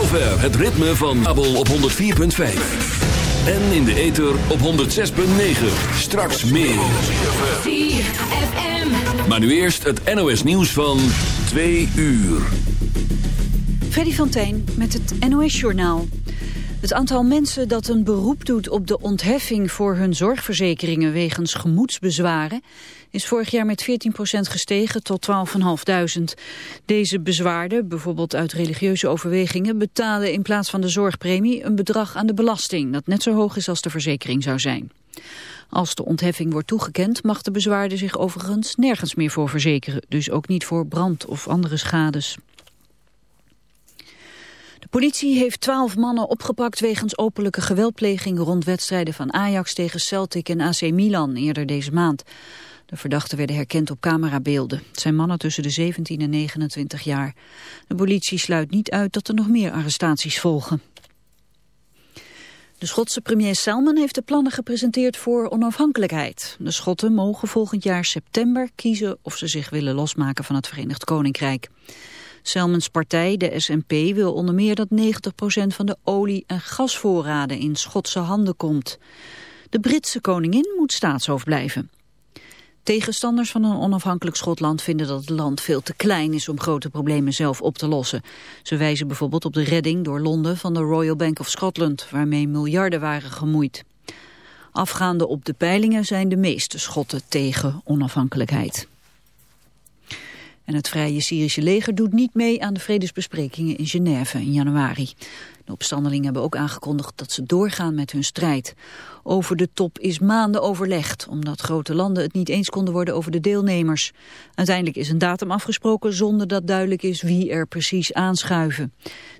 zover het ritme van Kabel op 104.5. En in de ether op 106.9. Straks meer. Maar nu eerst het NOS nieuws van 2 uur. Freddy van met het NOS-journaal. Het aantal mensen dat een beroep doet op de ontheffing voor hun zorgverzekeringen wegens gemoedsbezwaren is vorig jaar met 14% gestegen tot 12.500. Deze bezwaarden, bijvoorbeeld uit religieuze overwegingen, betalen in plaats van de zorgpremie een bedrag aan de belasting dat net zo hoog is als de verzekering zou zijn. Als de ontheffing wordt toegekend mag de bezwaarde zich overigens nergens meer voor verzekeren, dus ook niet voor brand of andere schades. De politie heeft twaalf mannen opgepakt wegens openlijke geweldpleging rond wedstrijden van Ajax tegen Celtic en AC Milan eerder deze maand. De verdachten werden herkend op camerabeelden. Het zijn mannen tussen de 17 en 29 jaar. De politie sluit niet uit dat er nog meer arrestaties volgen. De Schotse premier Salmon heeft de plannen gepresenteerd voor onafhankelijkheid. De Schotten mogen volgend jaar september kiezen of ze zich willen losmaken van het Verenigd Koninkrijk. Selmans partij, de SNP, wil onder meer dat 90% van de olie- en gasvoorraden in Schotse handen komt. De Britse koningin moet staatshoofd blijven. Tegenstanders van een onafhankelijk Schotland vinden dat het land veel te klein is om grote problemen zelf op te lossen. Ze wijzen bijvoorbeeld op de redding door Londen van de Royal Bank of Scotland, waarmee miljarden waren gemoeid. Afgaande op de peilingen zijn de meeste Schotten tegen onafhankelijkheid. En het Vrije Syrische leger doet niet mee aan de vredesbesprekingen in Genève in januari. De opstandelingen hebben ook aangekondigd dat ze doorgaan met hun strijd. Over de top is maanden overlegd, omdat grote landen het niet eens konden worden over de deelnemers. Uiteindelijk is een datum afgesproken zonder dat duidelijk is wie er precies aanschuiven.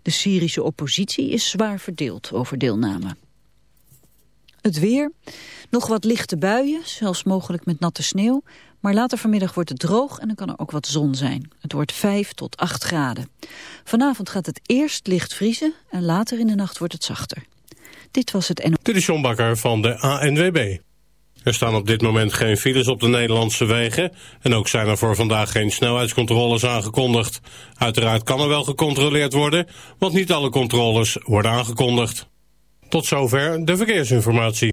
De Syrische oppositie is zwaar verdeeld over deelname. Het weer, nog wat lichte buien, zelfs mogelijk met natte sneeuw. Maar later vanmiddag wordt het droog en dan kan er ook wat zon zijn. Het wordt 5 tot 8 graden. Vanavond gaat het eerst licht vriezen en later in de nacht wordt het zachter. Dit was het NO. Dit is van de ANWB. Er staan op dit moment geen files op de Nederlandse wegen... en ook zijn er voor vandaag geen snelheidscontroles aangekondigd. Uiteraard kan er wel gecontroleerd worden... want niet alle controles worden aangekondigd. Tot zover de verkeersinformatie.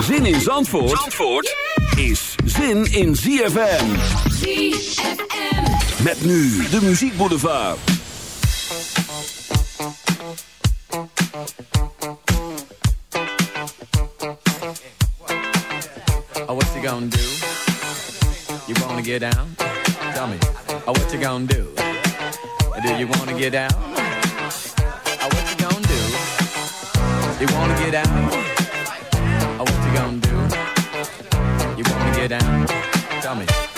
Zin in Zandvoort, Zandvoort yeah! is zin in ZFM. ZFM. Met nu de muziekboulevard. Oh, what you gonna do? You wanna get down? Tell me. Oh, what you gonna do? Do you wanna get down? Oh, what you gonna do? You wanna get down? down. Tell me.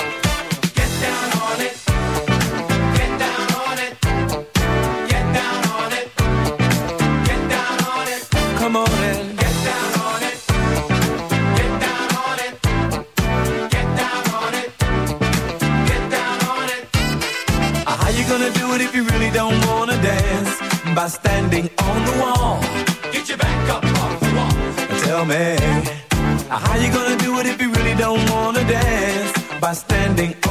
standing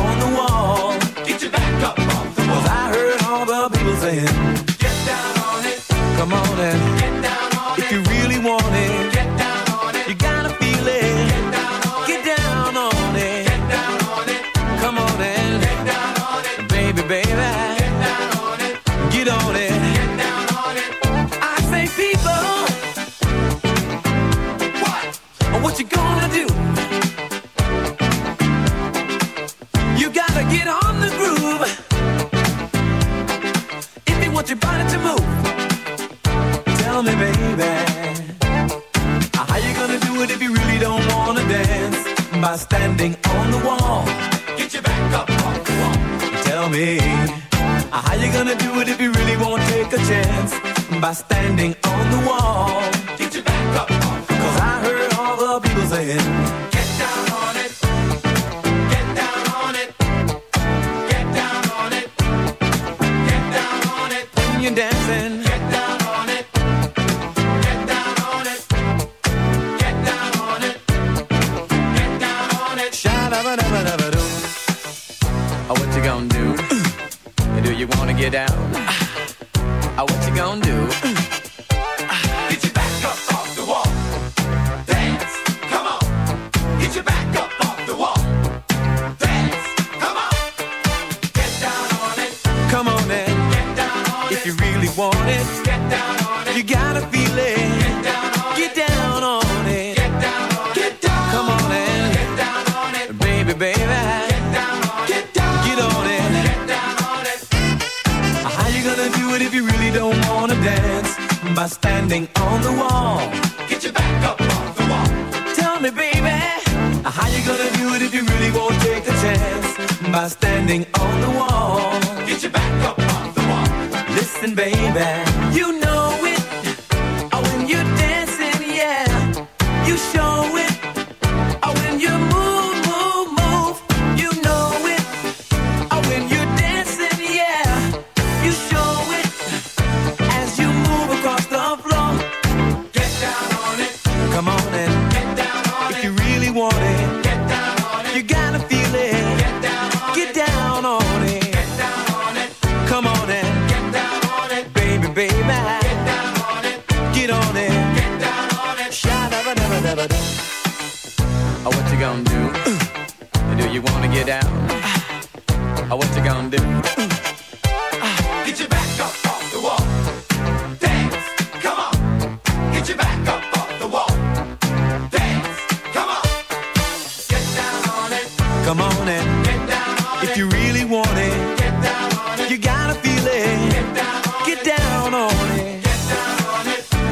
you wanna get down? Uh, what you gonna do?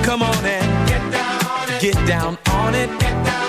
Come on and get down on it. Get down on it. Get down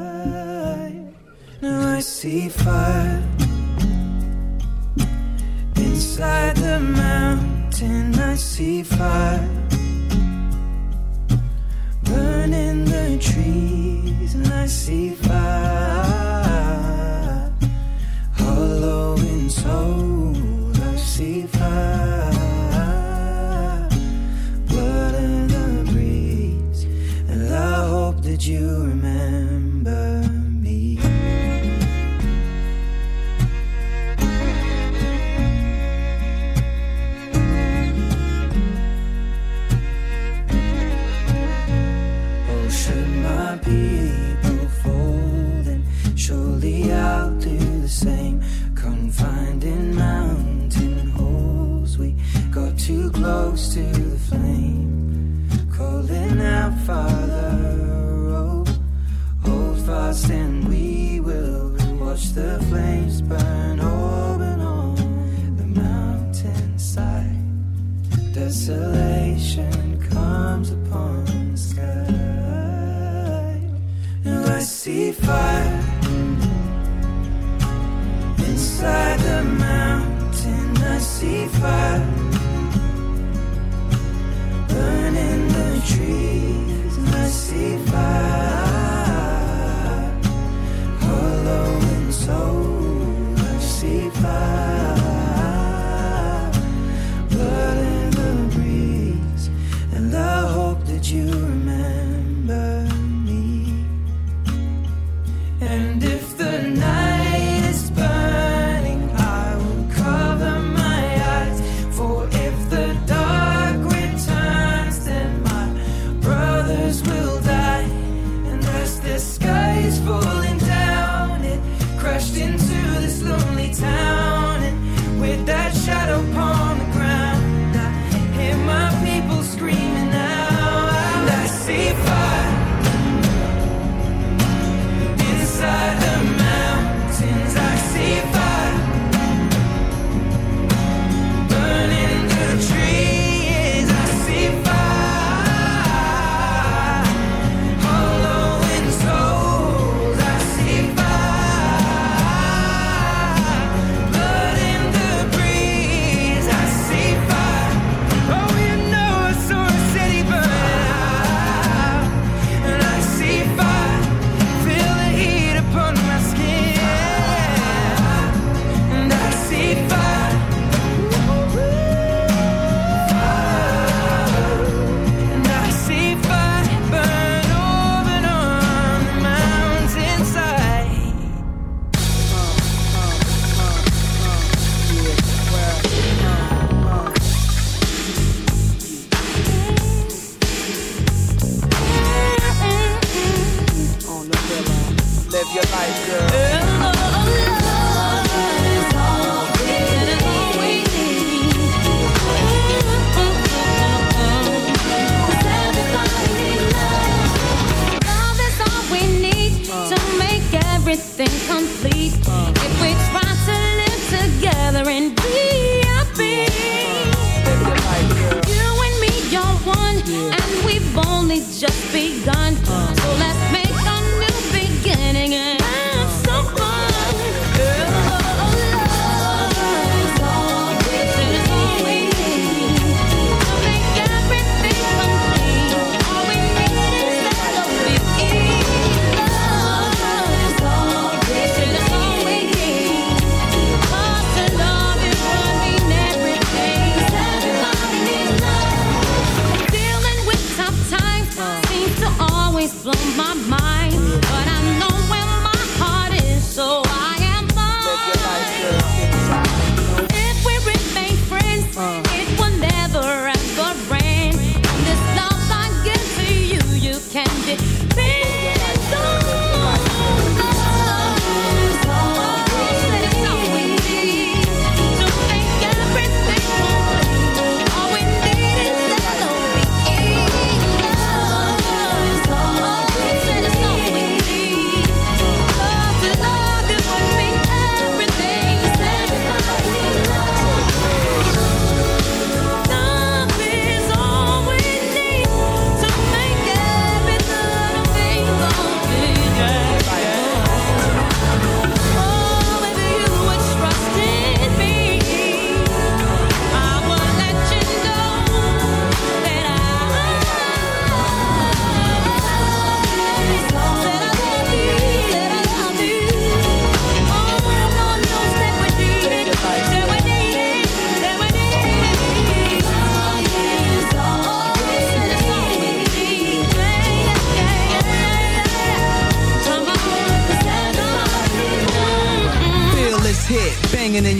Now I see fire inside the mountain. I see fire burning the trees, and I see fire hollow in soul. I see fire blood in the breeze, and I hope that you remember fast and we will watch the flames burn open on the mountainside. Desolation comes upon the sky. Now I see fire inside the mountain. I see fire burning the trees. And I see fire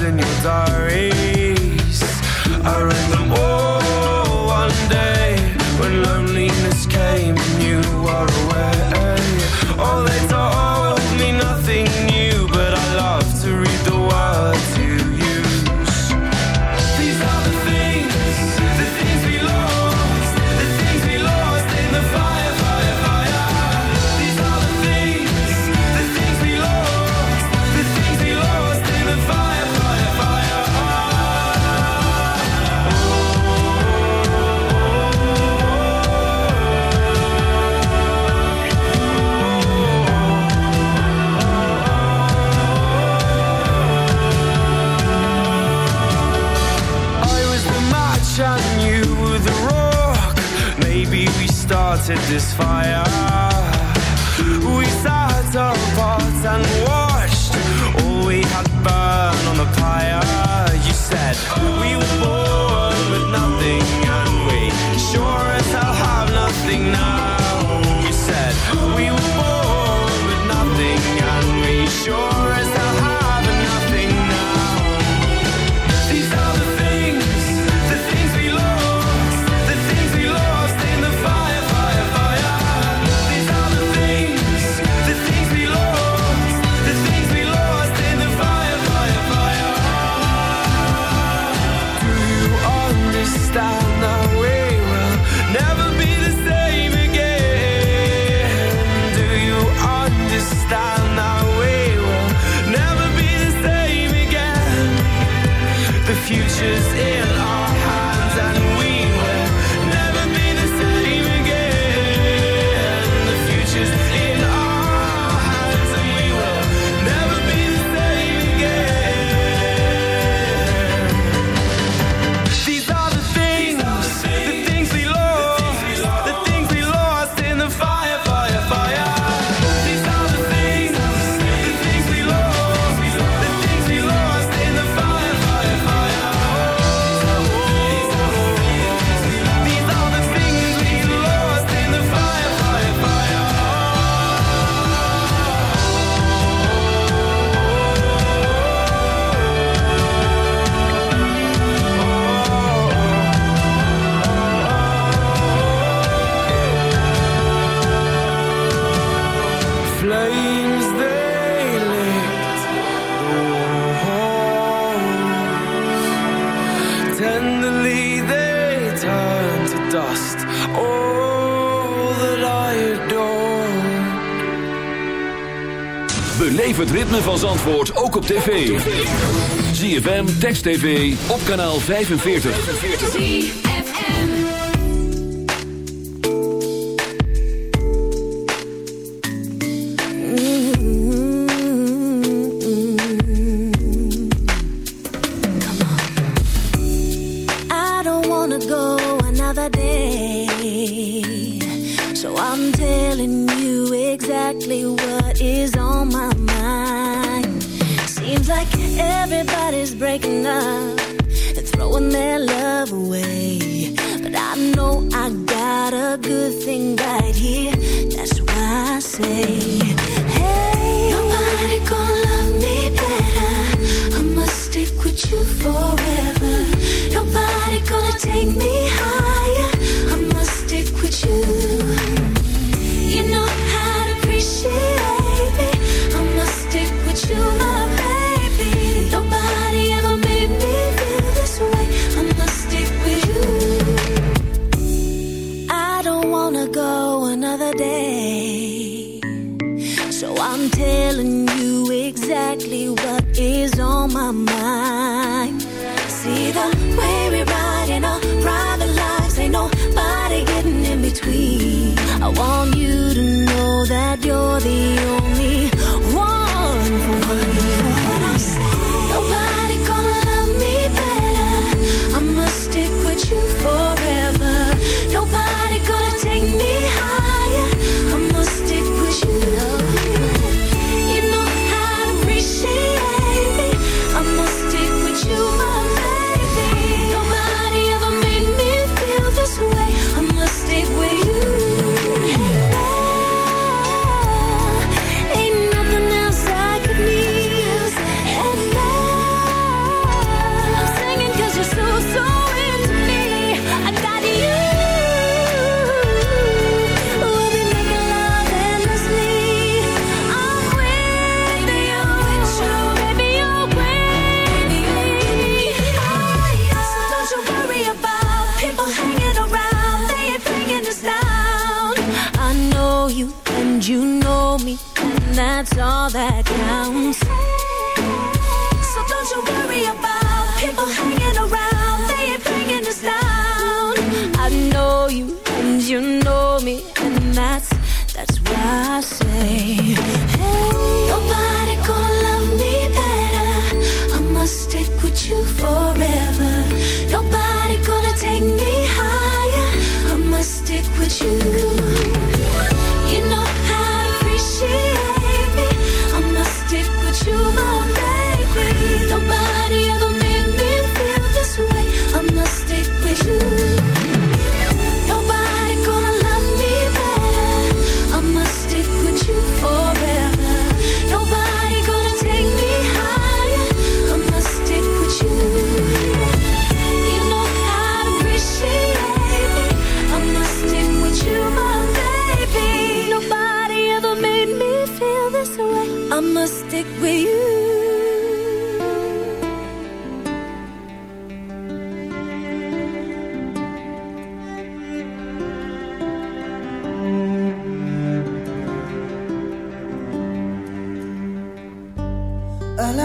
in your diaries. I this fire. We start our parts and dust all that I adore. Beleef het ritme van Zandvoort ook op tv. ZFM Text TV op kanaal 45.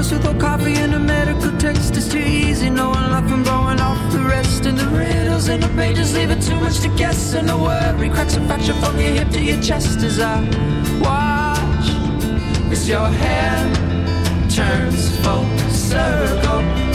breakfast with all coffee and a medical text. It's too easy knowing life from blowing off the rest. And the riddles in the pages leave it too much to guess. And the worry cracks and fracture from your hip to your chest as I watch as your hand turns full circle.